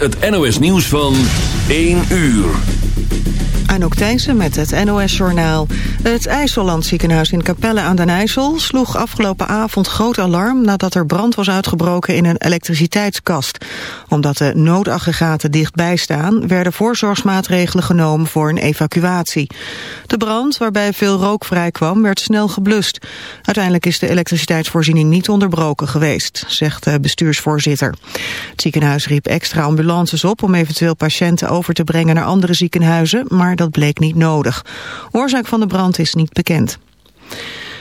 het NOS nieuws van 1 uur. Anouk Thijssen met het NOS-journaal. Het IJsselland ziekenhuis in Capelle aan den IJssel sloeg afgelopen avond groot alarm nadat er brand was uitgebroken in een elektriciteitskast. Omdat de noodaggregaten dichtbij staan, werden voorzorgsmaatregelen genomen voor een evacuatie. De brand, waarbij veel rook vrijkwam, werd snel geblust. Uiteindelijk is de elektriciteitsvoorziening niet onderbroken geweest, zegt de bestuursvoorzitter. Het ziekenhuis riep extra ambulances op om eventueel patiënten over te brengen naar andere ziekenhuizen, maar dat bleek niet nodig. Oorzaak van de brand is niet bekend.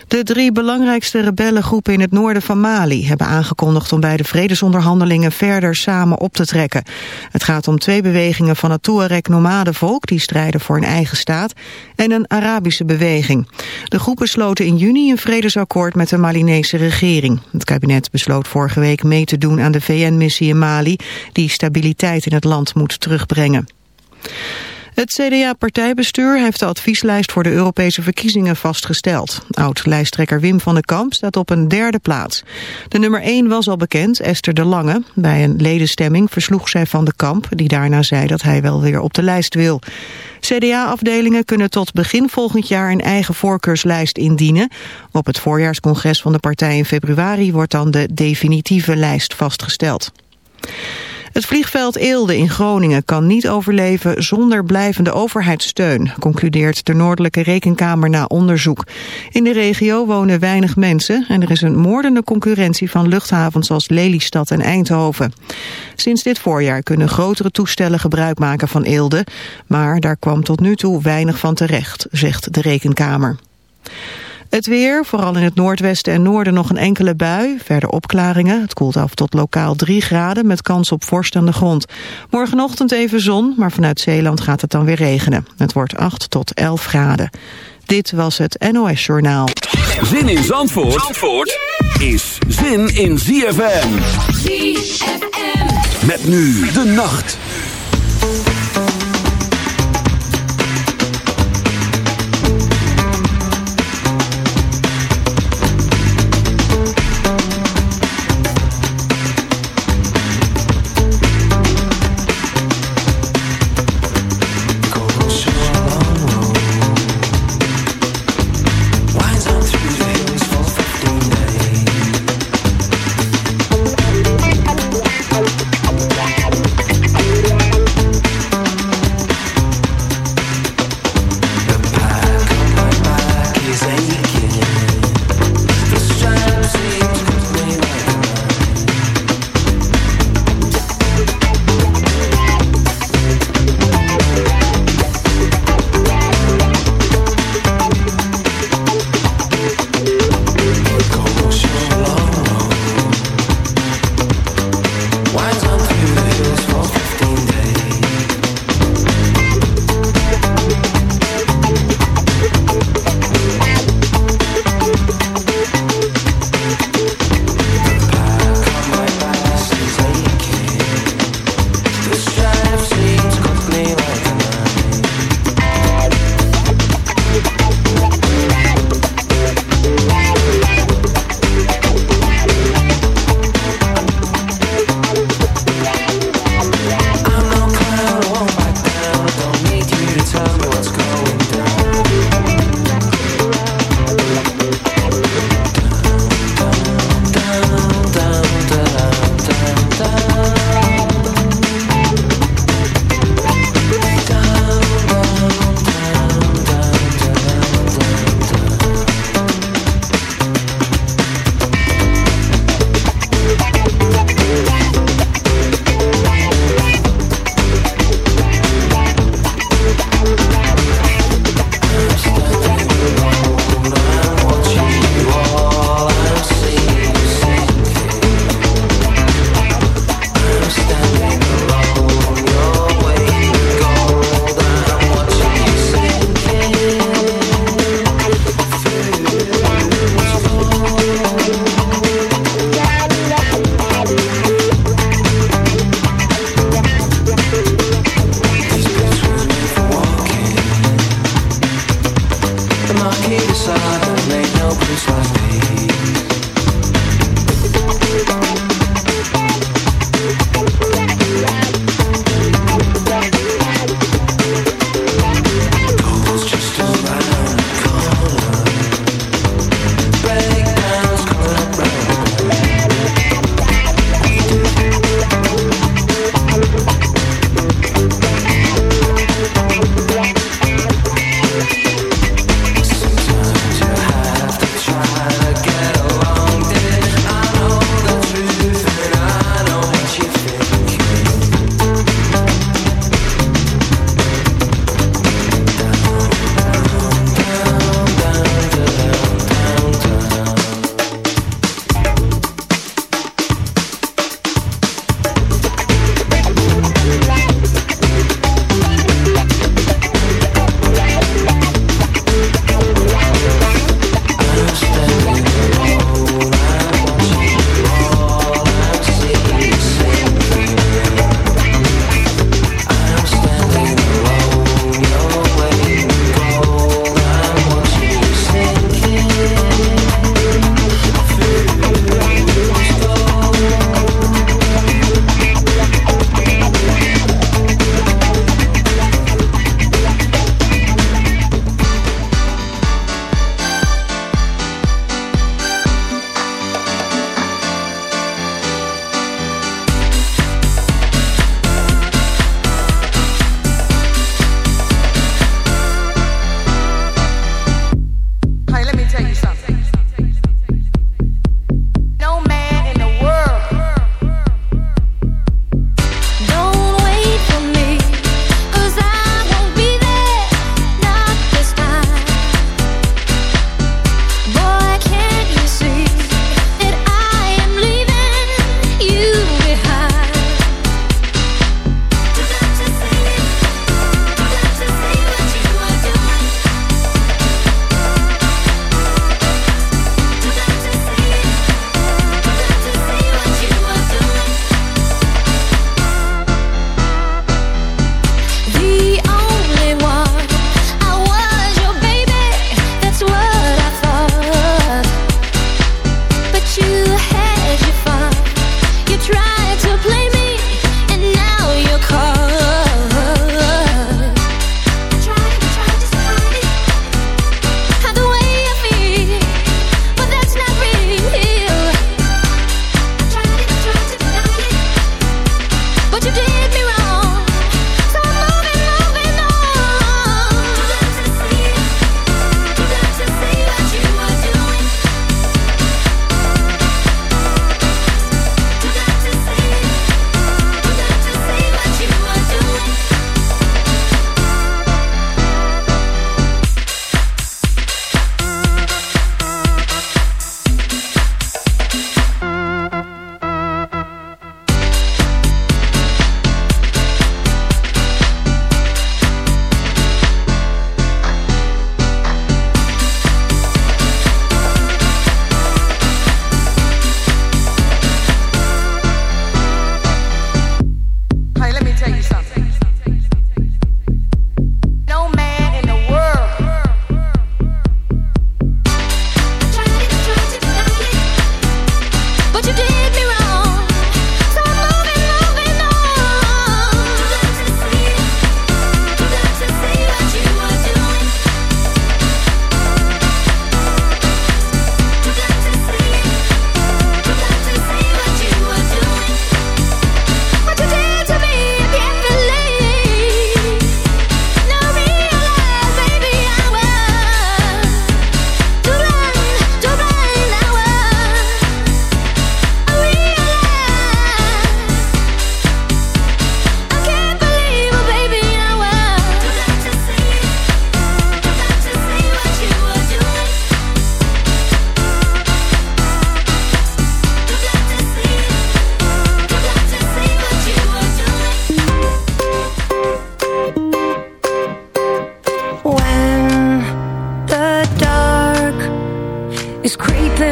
De drie belangrijkste rebellengroepen in het noorden van Mali hebben aangekondigd om bij de vredesonderhandelingen verder samen op te trekken. Het gaat om twee bewegingen van het Tuareg-nomadenvolk die strijden voor een eigen staat en een Arabische beweging. De groepen sloten in juni een vredesakkoord met de Malinese regering. Het kabinet besloot vorige week mee te doen aan de VN-missie in Mali die stabiliteit in het land moet terugbrengen. Het CDA-partijbestuur heeft de advieslijst voor de Europese verkiezingen vastgesteld. Oud-lijsttrekker Wim van den Kamp staat op een derde plaats. De nummer 1 was al bekend, Esther de Lange. Bij een ledenstemming versloeg zij van den Kamp, die daarna zei dat hij wel weer op de lijst wil. CDA-afdelingen kunnen tot begin volgend jaar een eigen voorkeurslijst indienen. Op het voorjaarscongres van de partij in februari wordt dan de definitieve lijst vastgesteld. Het vliegveld Eelde in Groningen kan niet overleven zonder blijvende overheidssteun, concludeert de Noordelijke Rekenkamer na onderzoek. In de regio wonen weinig mensen en er is een moordende concurrentie van luchthavens als Lelystad en Eindhoven. Sinds dit voorjaar kunnen grotere toestellen gebruik maken van Eelde, maar daar kwam tot nu toe weinig van terecht, zegt de Rekenkamer. Het weer, vooral in het noordwesten en noorden nog een enkele bui. Verder opklaringen. Het koelt af tot lokaal 3 graden met kans op vorst aan de grond. Morgenochtend even zon, maar vanuit Zeeland gaat het dan weer regenen. Het wordt 8 tot 11 graden. Dit was het NOS Journaal. Zin in Zandvoort, Zandvoort is zin in ZFM. ZFM. Met nu de nacht.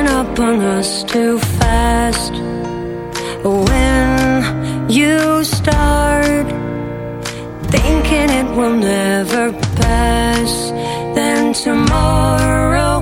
up on us too fast. When you start thinking it will never pass, then tomorrow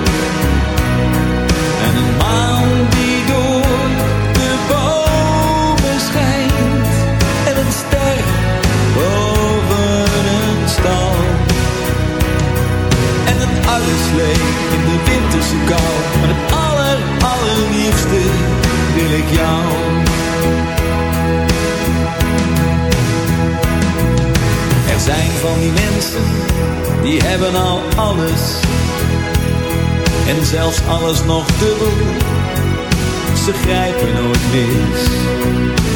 alles. En zelfs alles nog dubbel. Ze grijpen nooit mis.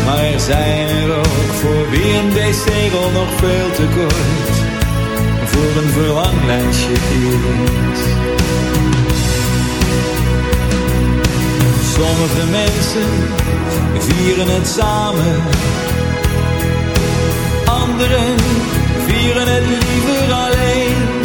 Maar er zijn er ook voor wie een dc nog veel te kort. Voor een verlanglijstje is. Sommige mensen vieren het samen. Anderen vieren het liever alleen.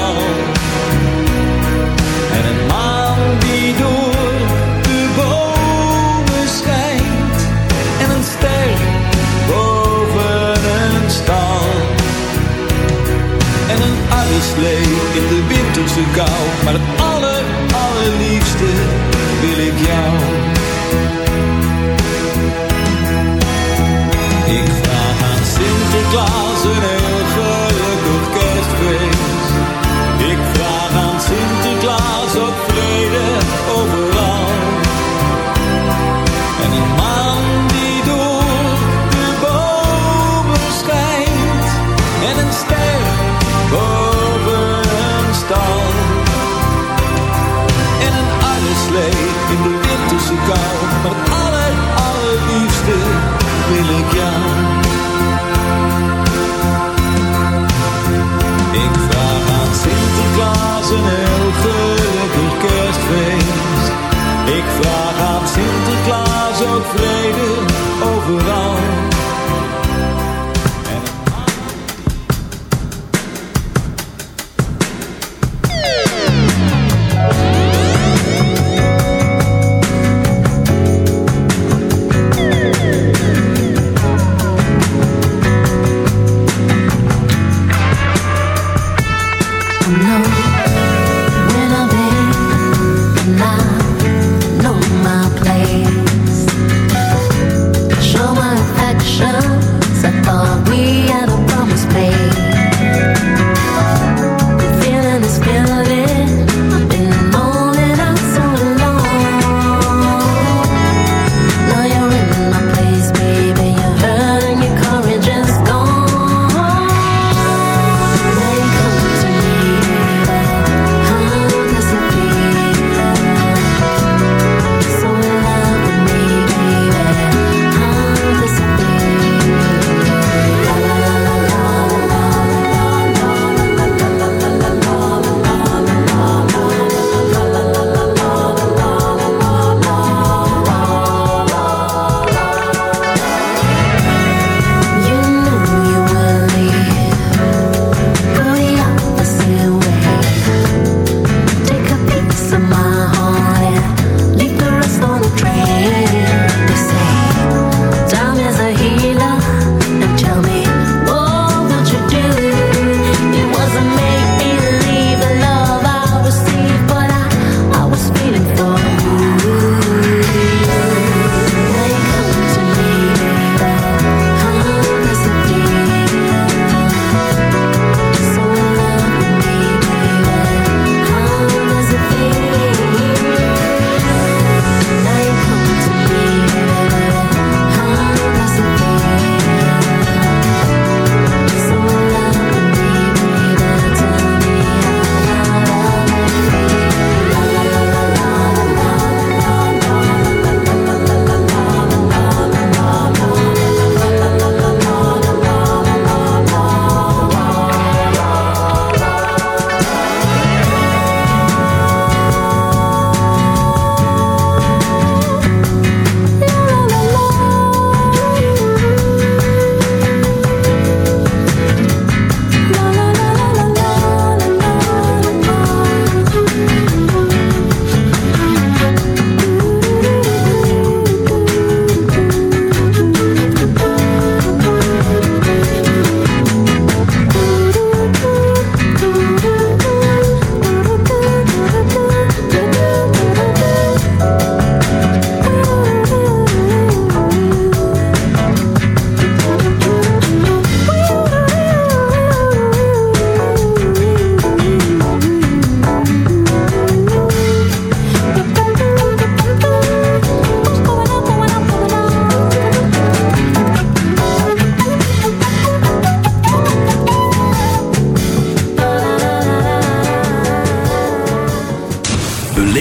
is leeg in de winterse kou. Maar het aller, allerliefste wil ik jou. Ik vraag aan Sinterklaas een in de wind tussen kou.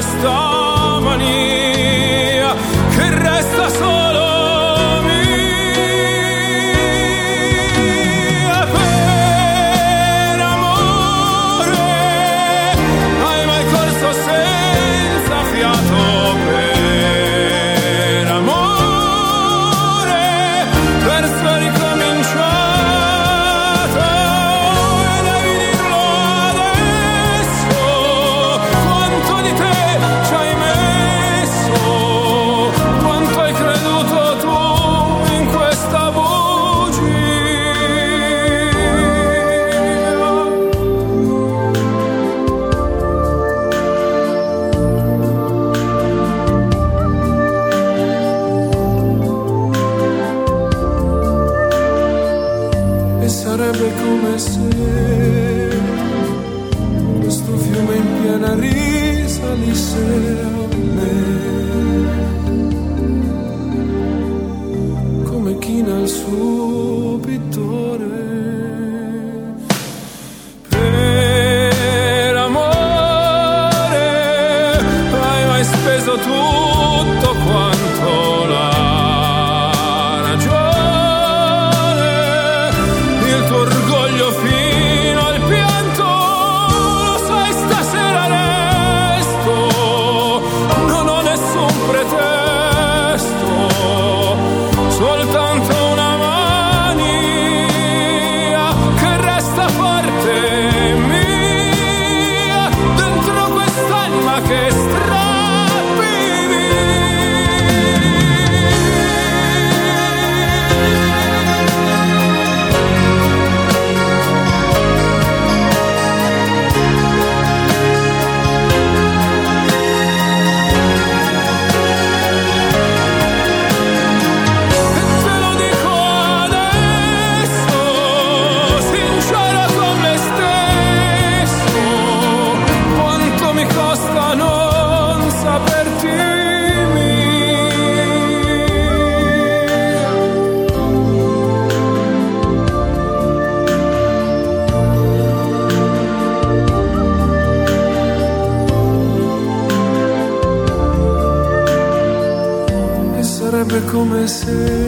the. kisses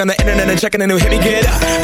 on the internet and checking a new hit. Me get up.